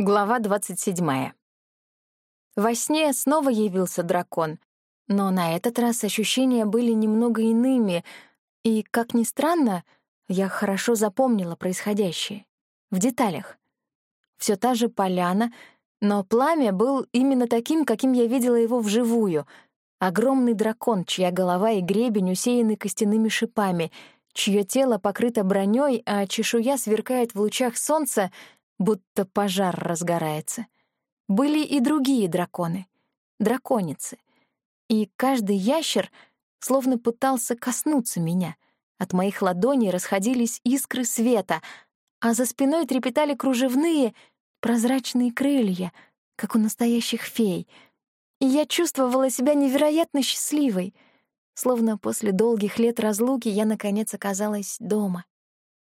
Глава 27. Во сне снова явился дракон, но на этот раз ощущения были немного иными, и, как ни странно, я хорошо запомнила происходящее. В деталях. Все та же поляна, но пламя был именно таким, каким я видела его вживую. Огромный дракон, чья голова и гребень усеяны костяными шипами, чье тело покрыто броней, а чешуя сверкает в лучах солнца — будто пожар разгорается. Были и другие драконы, драконицы. И каждый ящер словно пытался коснуться меня. От моих ладоней расходились искры света, а за спиной трепетали кружевные, прозрачные крылья, как у настоящих фей. И я чувствовала себя невероятно счастливой, словно после долгих лет разлуки я, наконец, оказалась дома.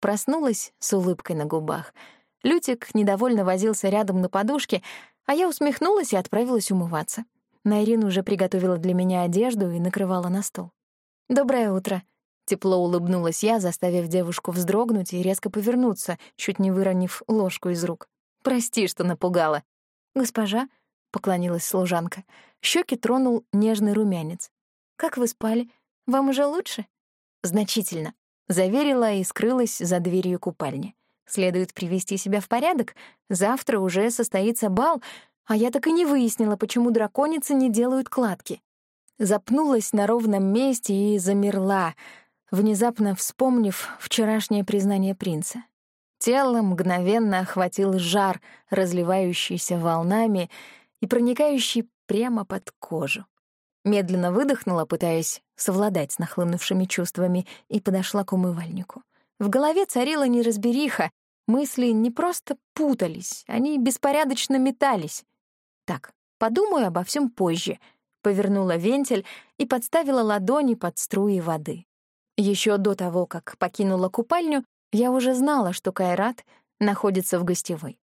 Проснулась с улыбкой на губах — Лютик недовольно возился рядом на подушке, а я усмехнулась и отправилась умываться. Найрин уже приготовила для меня одежду и накрывала на стол. «Доброе утро», — тепло улыбнулась я, заставив девушку вздрогнуть и резко повернуться, чуть не выронив ложку из рук. «Прости, что напугала». «Госпожа», — поклонилась служанка, щеки тронул нежный румянец. «Как вы спали? Вам уже лучше?» «Значительно», — заверила и скрылась за дверью купальни. Следует привести себя в порядок. Завтра уже состоится бал, а я так и не выяснила, почему драконицы не делают кладки. Запнулась на ровном месте и замерла, внезапно вспомнив вчерашнее признание принца. Тело мгновенно охватил жар, разливающийся волнами и проникающий прямо под кожу. Медленно выдохнула, пытаясь совладать с нахлынувшими чувствами, и подошла к умывальнику. В голове царила неразбериха, мысли не просто путались, они беспорядочно метались. Так, подумаю обо всем позже. Повернула вентиль и подставила ладони под струи воды. Еще до того, как покинула купальню, я уже знала, что Кайрат находится в гостевой.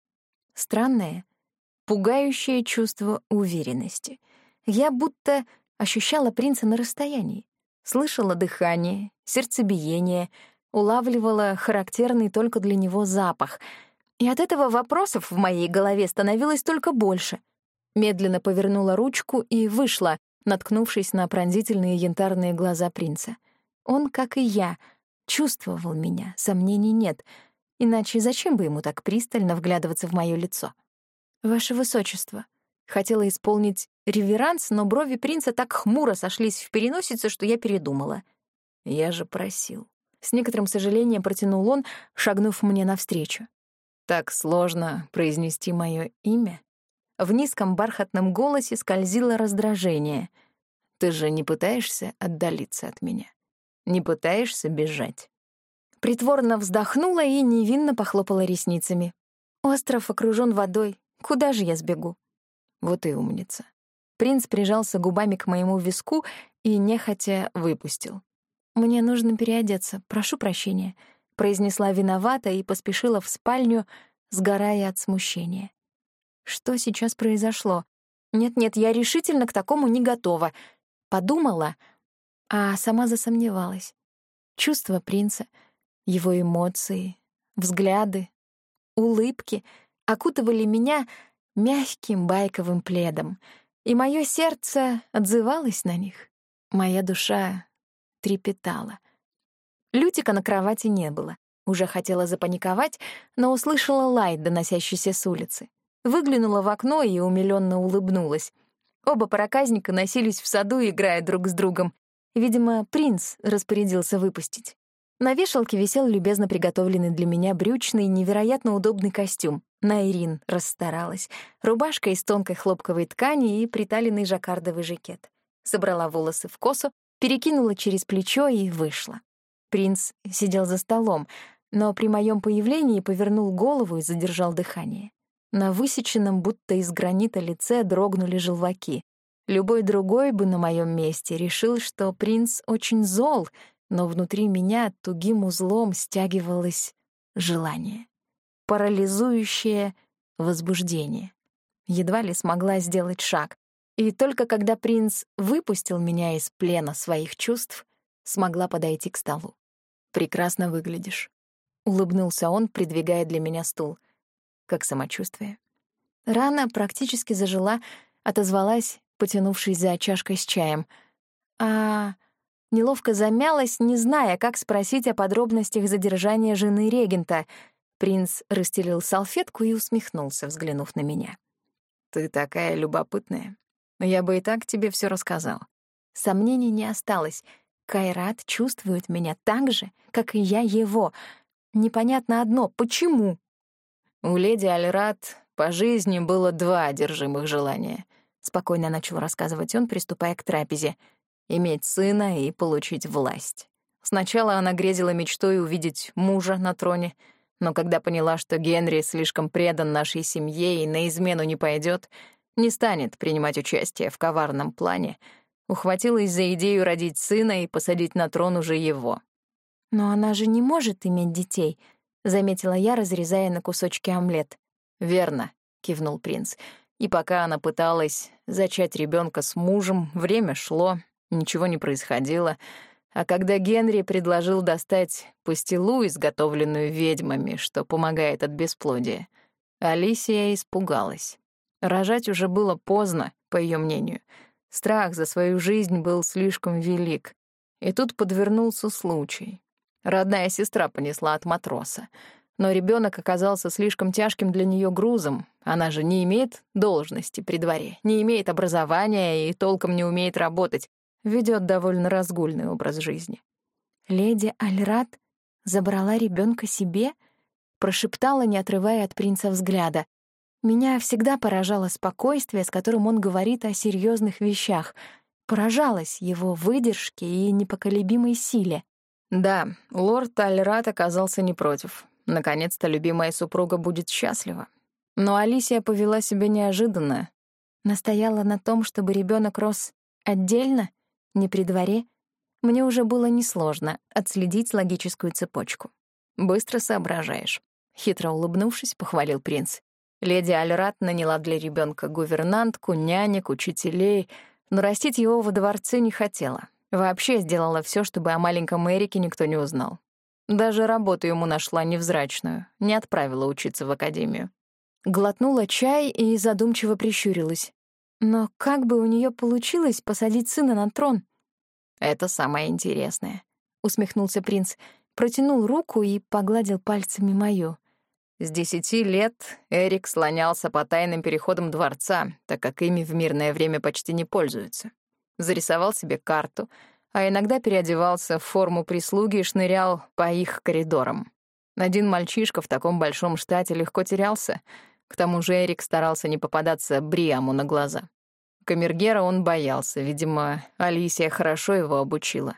Странное, пугающее чувство уверенности. Я будто ощущала принца на расстоянии, слышала дыхание, сердцебиение — улавливала характерный только для него запах, и от этого вопросов в моей голове становилось только больше. Медленно повернула ручку и вышла, наткнувшись на пронзительные янтарные глаза принца. Он, как и я, чувствовал меня, сомнений нет, иначе зачем бы ему так пристально вглядываться в моё лицо? «Ваше высочество», Хотела исполнить реверанс, но брови принца так хмуро сошлись в переносице, что я передумала. Я же просил. С некоторым сожалением протянул он, шагнув мне навстречу. «Так сложно произнести мое имя?» В низком бархатном голосе скользило раздражение. «Ты же не пытаешься отдалиться от меня? Не пытаешься бежать?» Притворно вздохнула и невинно похлопала ресницами. «Остров окружен водой. Куда же я сбегу?» Вот и умница. Принц прижался губами к моему виску и нехотя выпустил. «Мне нужно переодеться, прошу прощения», — произнесла виновата и поспешила в спальню, сгорая от смущения. Что сейчас произошло? Нет-нет, я решительно к такому не готова. Подумала, а сама засомневалась. Чувства принца, его эмоции, взгляды, улыбки окутывали меня мягким байковым пледом, и мое сердце отзывалось на них. Моя душа трепетала. Лютика на кровати не было. Уже хотела запаниковать, но услышала лай, доносящийся с улицы. Выглянула в окно и умилённо улыбнулась. Оба проказника носились в саду, играя друг с другом. Видимо, принц распорядился выпустить. На вешалке висел любезно приготовленный для меня брючный, невероятно удобный костюм. Найрин расстаралась. Рубашка из тонкой хлопковой ткани и приталенный жаккардовый жакет. Собрала волосы в косу, перекинула через плечо и вышла. Принц сидел за столом, но при моем появлении повернул голову и задержал дыхание. На высеченном, будто из гранита лице дрогнули желваки. Любой другой бы на моем месте решил, что принц очень зол, но внутри меня тугим узлом стягивалось желание. Парализующее возбуждение. Едва ли смогла сделать шаг. И только когда принц выпустил меня из плена своих чувств, смогла подойти к столу. «Прекрасно выглядишь», — улыбнулся он, придвигая для меня стул. «Как самочувствие?» Рана практически зажила, отозвалась, потянувшись за чашкой с чаем. А неловко замялась, не зная, как спросить о подробностях задержания жены регента. Принц расстелил салфетку и усмехнулся, взглянув на меня. «Ты такая любопытная. Я бы и так тебе все рассказал». Сомнений не осталось. Кайрат чувствует меня так же, как и я его. Непонятно одно — почему? У леди Альрат по жизни было два одержимых желания. Спокойно начал рассказывать он, приступая к трапезе. Иметь сына и получить власть. Сначала она грезила мечтой увидеть мужа на троне, но когда поняла, что Генри слишком предан нашей семье и на измену не пойдет, не станет принимать участие в коварном плане, ухватилась за идею родить сына и посадить на трон уже его. «Но она же не может иметь детей», — заметила я, разрезая на кусочки омлет. «Верно», — кивнул принц. И пока она пыталась зачать ребенка с мужем, время шло, ничего не происходило. А когда Генри предложил достать пастилу, изготовленную ведьмами, что помогает от бесплодия, Алисия испугалась. Рожать уже было поздно, по ее мнению. Страх за свою жизнь был слишком велик. И тут подвернулся случай. Родная сестра понесла от матроса. Но ребенок оказался слишком тяжким для нее грузом. Она же не имеет должности при дворе, не имеет образования и толком не умеет работать. Ведет довольно разгульный образ жизни. «Леди Альрат забрала ребенка себе?» прошептала, не отрывая от принца взгляда. Меня всегда поражало спокойствие, с которым он говорит о серьезных вещах. Поражалась его выдержке и непоколебимой силе. Да, лорд Альрат оказался не против. Наконец-то любимая супруга будет счастлива. Но Алисия повела себя неожиданно. Настояла на том, чтобы ребенок рос отдельно, не при дворе. Мне уже было несложно отследить логическую цепочку. «Быстро соображаешь», — хитро улыбнувшись, похвалил принц. Леди Альрат наняла для ребенка гувернантку, нянек, учителей, но растить его во дворце не хотела. Вообще сделала все, чтобы о маленьком Эрике никто не узнал. Даже работу ему нашла невзрачную, не отправила учиться в академию. Глотнула чай и задумчиво прищурилась. Но как бы у нее получилось посадить сына на трон? Это самое интересное, усмехнулся принц, протянул руку и погладил пальцами мою. С десяти лет Эрик слонялся по тайным переходам дворца, так как ими в мирное время почти не пользуются зарисовал себе карту, а иногда переодевался в форму прислуги и шнырял по их коридорам. Один мальчишка в таком большом штате легко терялся, к тому же Эрик старался не попадаться Бриаму на глаза. Камергера он боялся, видимо, Алисия хорошо его обучила.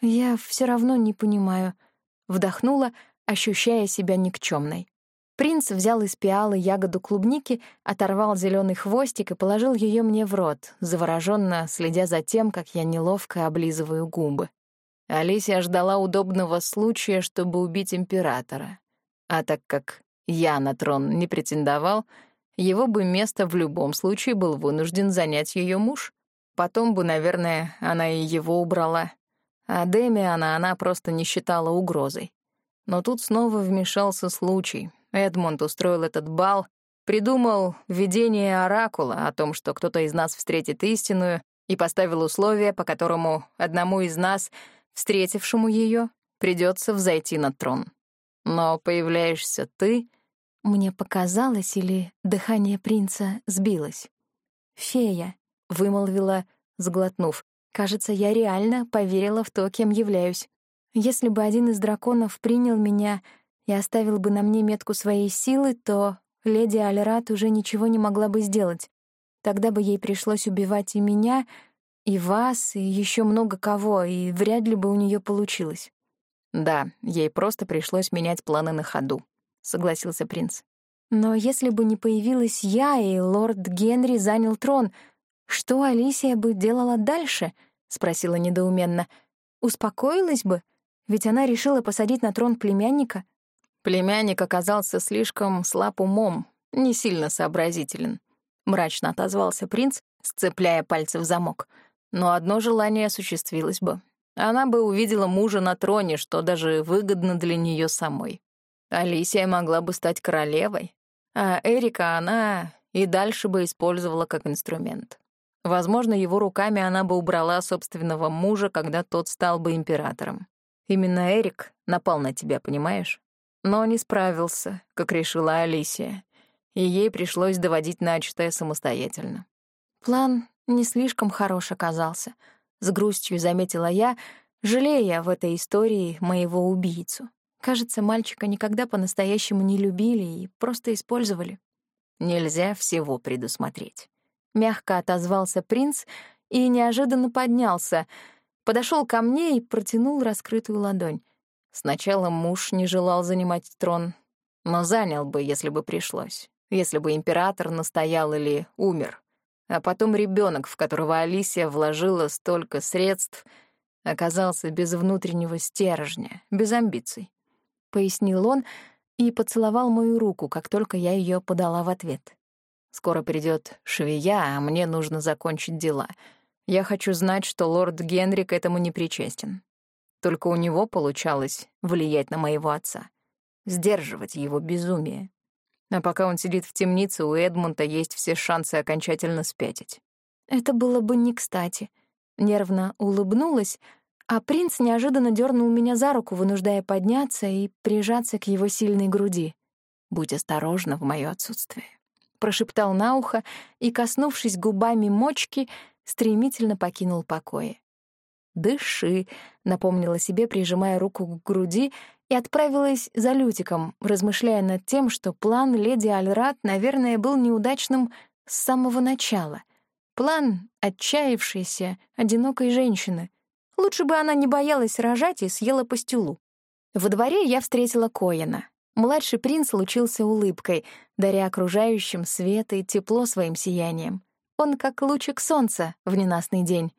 «Я все равно не понимаю», — вдохнула, ощущая себя никчемной. Принц взял из пиалы ягоду клубники, оторвал зеленый хвостик и положил ее мне в рот, завороженно следя за тем, как я неловко облизываю губы. Алисия ждала удобного случая, чтобы убить императора. А так как я на трон не претендовал, его бы место в любом случае был вынужден занять ее муж. Потом бы, наверное, она и его убрала. А Демиана она просто не считала угрозой. Но тут снова вмешался случай, Эдмонд устроил этот бал, придумал видение оракула о том, что кто-то из нас встретит истинную, и поставил условие, по которому одному из нас, встретившему ее, придется взойти на трон. Но появляешься ты... Мне показалось, или дыхание принца сбилось. «Фея», — вымолвила, сглотнув. «Кажется, я реально поверила в то, кем являюсь. Если бы один из драконов принял меня и оставил бы на мне метку своей силы, то леди Альрат уже ничего не могла бы сделать. Тогда бы ей пришлось убивать и меня, и вас, и еще много кого, и вряд ли бы у нее получилось. «Да, ей просто пришлось менять планы на ходу», — согласился принц. «Но если бы не появилась я, и лорд Генри занял трон, что Алисия бы делала дальше?» — спросила недоуменно. «Успокоилась бы? Ведь она решила посадить на трон племянника, Племянник оказался слишком слаб умом, не сильно сообразителен. Мрачно отозвался принц, сцепляя пальцы в замок. Но одно желание осуществилось бы. Она бы увидела мужа на троне, что даже выгодно для нее самой. Алисия могла бы стать королевой, а Эрика, она и дальше бы использовала как инструмент. Возможно, его руками она бы убрала собственного мужа, когда тот стал бы императором. Именно Эрик напал на тебя, понимаешь? Но не справился, как решила Алисия, и ей пришлось доводить начатое самостоятельно. План не слишком хорош оказался. С грустью заметила я, жалея в этой истории моего убийцу. Кажется, мальчика никогда по-настоящему не любили и просто использовали. Нельзя всего предусмотреть. Мягко отозвался принц и неожиданно поднялся, подошел ко мне и протянул раскрытую ладонь. Сначала муж не желал занимать трон, но занял бы, если бы пришлось, если бы император настоял или умер. А потом ребенок, в которого Алисия вложила столько средств, оказался без внутреннего стержня, без амбиций. Пояснил он и поцеловал мою руку, как только я ее подала в ответ. Скоро придет швея, а мне нужно закончить дела. Я хочу знать, что лорд Генри к этому не причастен. Только у него получалось влиять на моего отца, сдерживать его безумие. А пока он сидит в темнице, у Эдмунда есть все шансы окончательно спятить. Это было бы не кстати. Нервно улыбнулась, а принц неожиданно дернул меня за руку, вынуждая подняться и прижаться к его сильной груди. «Будь осторожна в моё отсутствие», — прошептал на ухо и, коснувшись губами мочки, стремительно покинул покои. «Дыши», — напомнила себе, прижимая руку к груди, и отправилась за Лютиком, размышляя над тем, что план леди Альрат, наверное, был неудачным с самого начала. План отчаявшейся, одинокой женщины. Лучше бы она не боялась рожать и съела пастилу. Во дворе я встретила Коина. Младший принц лучился улыбкой, даря окружающим свет и тепло своим сиянием. Он как лучик солнца в ненастный день.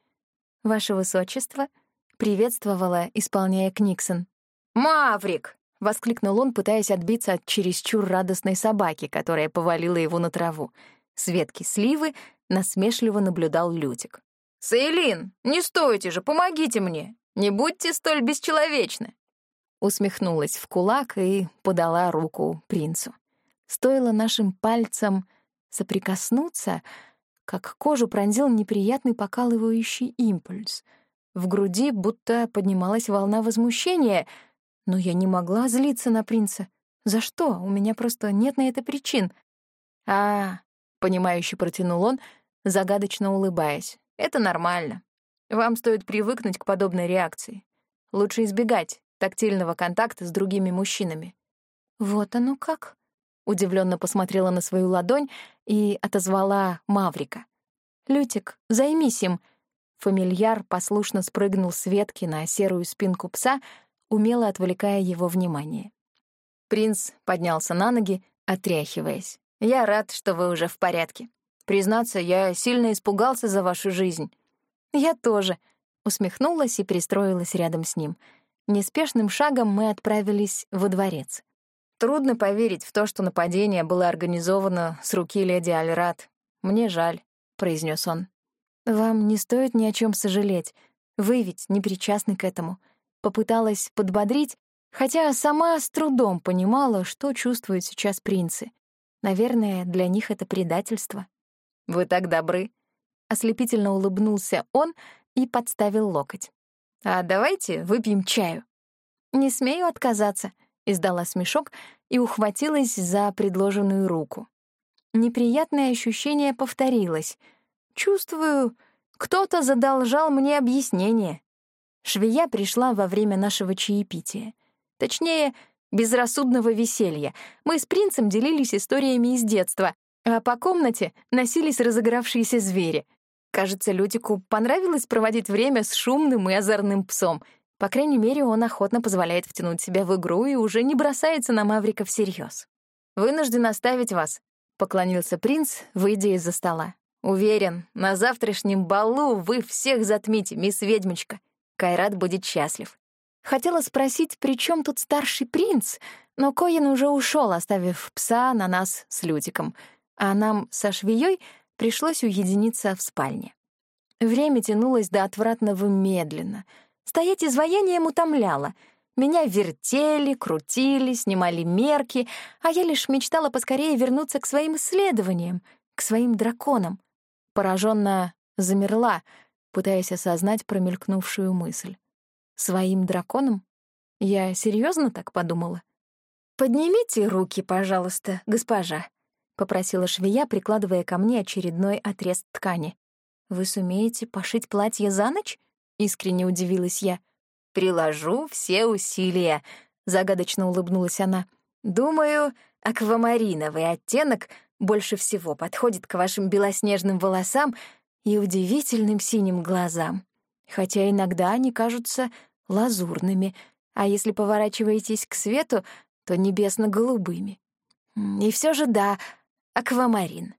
«Ваше высочество», — приветствовала, исполняя Книксон. «Маврик!» — воскликнул он, пытаясь отбиться от чересчур радостной собаки, которая повалила его на траву. С ветки сливы насмешливо наблюдал Лютик. «Сейлин, не стойте же, помогите мне! Не будьте столь бесчеловечны!» Усмехнулась в кулак и подала руку принцу. Стоило нашим пальцам соприкоснуться, как кожу пронзил неприятный покалывающий импульс. В груди будто поднималась волна возмущения — но я не могла злиться на принца. За что? У меня просто нет на это причин. А, понимающе протянул он, загадочно улыбаясь. Это нормально. Вам стоит привыкнуть к подобной реакции. Лучше избегать тактильного контакта с другими мужчинами. Вот оно как. Удивленно посмотрела на свою ладонь и отозвала Маврика. «Лютик, займись им». Фамильяр послушно спрыгнул с ветки на серую спинку пса, умело отвлекая его внимание. Принц поднялся на ноги, отряхиваясь. «Я рад, что вы уже в порядке. Признаться, я сильно испугался за вашу жизнь». «Я тоже», — усмехнулась и пристроилась рядом с ним. Неспешным шагом мы отправились во дворец. Трудно поверить в то, что нападение было организовано с руки леди Альрат. Мне жаль, произнес он. Вам не стоит ни о чем сожалеть. Вы ведь не причастны к этому. Попыталась подбодрить, хотя сама с трудом понимала, что чувствуют сейчас принцы. Наверное, для них это предательство. «Вы так добры», — ослепительно улыбнулся он и подставил локоть. «А давайте выпьем чаю». «Не смею отказаться», — издала смешок и ухватилась за предложенную руку. Неприятное ощущение повторилось. Чувствую, кто-то задолжал мне объяснение. Швея пришла во время нашего чаепития. Точнее, безрассудного веселья. Мы с принцем делились историями из детства, а по комнате носились разыгравшиеся звери. Кажется, Людику понравилось проводить время с шумным и озорным псом. По крайней мере, он охотно позволяет втянуть себя в игру и уже не бросается на Маврика всерьез. «Вынужден оставить вас», — поклонился принц, выйдя из-за стола. «Уверен, на завтрашнем балу вы всех затмите, мисс Ведьмочка. Кайрат будет счастлив. Хотела спросить, при чем тут старший принц, но Коин уже ушел, оставив пса на нас с Лютиком, а нам со швеей пришлось уединиться в спальне. Время тянулось до отвратного медленно. Стоять изваянием утомляло. Меня вертели, крутили, снимали мерки, а я лишь мечтала поскорее вернуться к своим исследованиям. к своим драконам. Пораженно замерла, пытаясь осознать промелькнувшую мысль. Своим драконам? Я серьезно так подумала? «Поднимите руки, пожалуйста, госпожа», — попросила швея, прикладывая ко мне очередной отрез ткани. «Вы сумеете пошить платье за ночь?» — искренне удивилась я. «Приложу все усилия», — загадочно улыбнулась она. «Думаю, аквамариновый оттенок больше всего подходит к вашим белоснежным волосам и удивительным синим глазам, хотя иногда они кажутся лазурными, а если поворачиваетесь к свету, то небесно-голубыми. И все же да, аквамарин.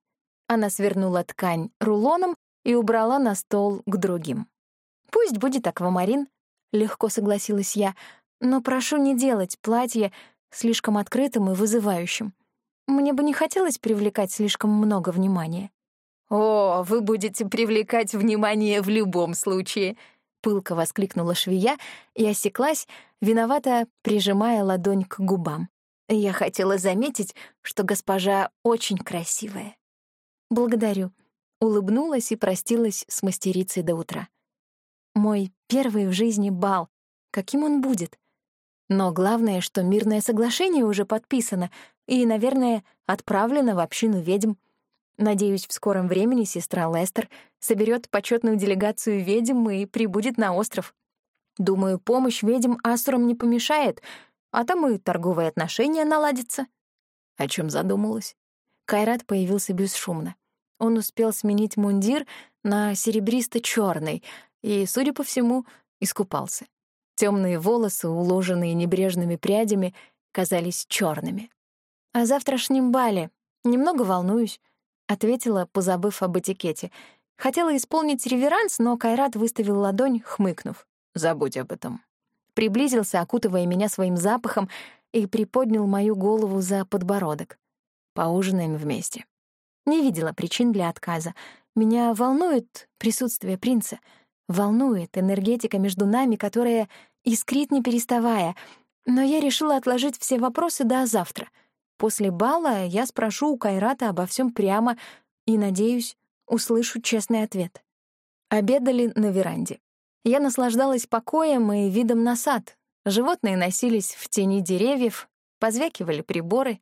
Она свернула ткань рулоном и убрала на стол к другим. «Пусть будет аквамарин», — легко согласилась я, «но прошу не делать платье слишком открытым и вызывающим. Мне бы не хотелось привлекать слишком много внимания». «О, вы будете привлекать внимание в любом случае», — пылко воскликнула швея и осеклась, виновато прижимая ладонь к губам. Я хотела заметить, что госпожа очень красивая. «Благодарю», — улыбнулась и простилась с мастерицей до утра. Мой первый в жизни бал. Каким он будет? Но главное, что мирное соглашение уже подписано и, наверное, отправлено в общину ведьм. Надеюсь, в скором времени сестра Лестер соберет почетную делегацию ведьм и прибудет на остров. Думаю, помощь ведьм Асурам не помешает, а там и торговые отношения наладятся. О чем задумалась? Кайрат появился бесшумно. Он успел сменить мундир на серебристо черный и, судя по всему, искупался. Темные волосы, уложенные небрежными прядями, казались черными. О завтрашнем бале немного волнуюсь ответила, позабыв об этикете. Хотела исполнить реверанс, но Кайрат выставил ладонь, хмыкнув. «Забудь об этом». Приблизился, окутывая меня своим запахом, и приподнял мою голову за подбородок. «Поужинаем вместе». Не видела причин для отказа. Меня волнует присутствие принца. Волнует энергетика между нами, которая искрит не переставая. Но я решила отложить все вопросы до завтра — После бала я спрошу у Кайрата обо всем прямо и, надеюсь, услышу честный ответ. Обедали на веранде. Я наслаждалась покоем и видом на сад. Животные носились в тени деревьев, позвякивали приборы.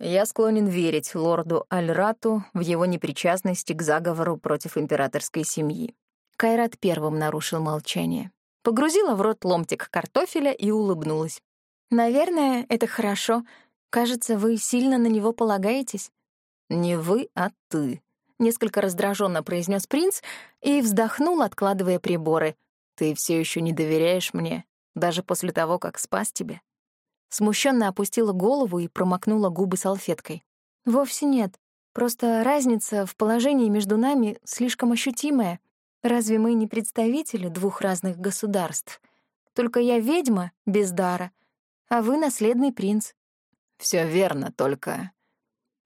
Я склонен верить лорду Альрату в его непричастности к заговору против императорской семьи. Кайрат первым нарушил молчание. Погрузила в рот ломтик картофеля и улыбнулась. «Наверное, это хорошо», Кажется, вы сильно на него полагаетесь. Не вы, а ты, несколько раздраженно произнес принц и вздохнул, откладывая приборы. Ты все еще не доверяешь мне, даже после того, как спас тебя. Смущенно опустила голову и промокнула губы салфеткой. Вовсе нет. Просто разница в положении между нами слишком ощутимая. Разве мы не представители двух разных государств? Только я ведьма без дара, а вы наследный принц. Все верно, только...»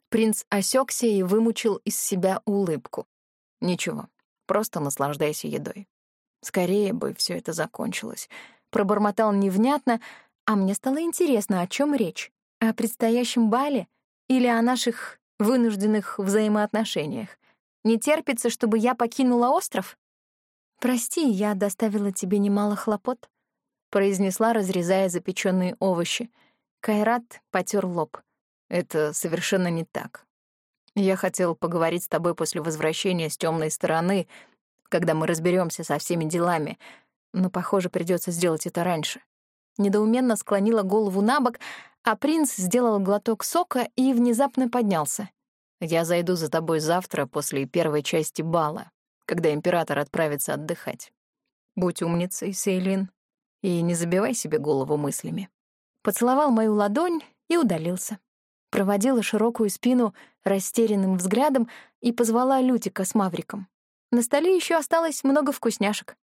Принц осекся и вымучил из себя улыбку. «Ничего, просто наслаждайся едой. Скорее бы все это закончилось». Пробормотал невнятно, а мне стало интересно, о чем речь. О предстоящем бале или о наших вынужденных взаимоотношениях? Не терпится, чтобы я покинула остров? «Прости, я доставила тебе немало хлопот», — произнесла, разрезая запеченные овощи — Кайрат потер лоб. «Это совершенно не так. Я хотел поговорить с тобой после возвращения с темной стороны, когда мы разберемся со всеми делами, но, похоже, придется сделать это раньше». Недоуменно склонила голову на бок, а принц сделал глоток сока и внезапно поднялся. «Я зайду за тобой завтра после первой части бала, когда император отправится отдыхать. Будь умницей, Сейлин, и не забивай себе голову мыслями» поцеловал мою ладонь и удалился. Проводила широкую спину растерянным взглядом и позвала Лютика с Мавриком. На столе еще осталось много вкусняшек.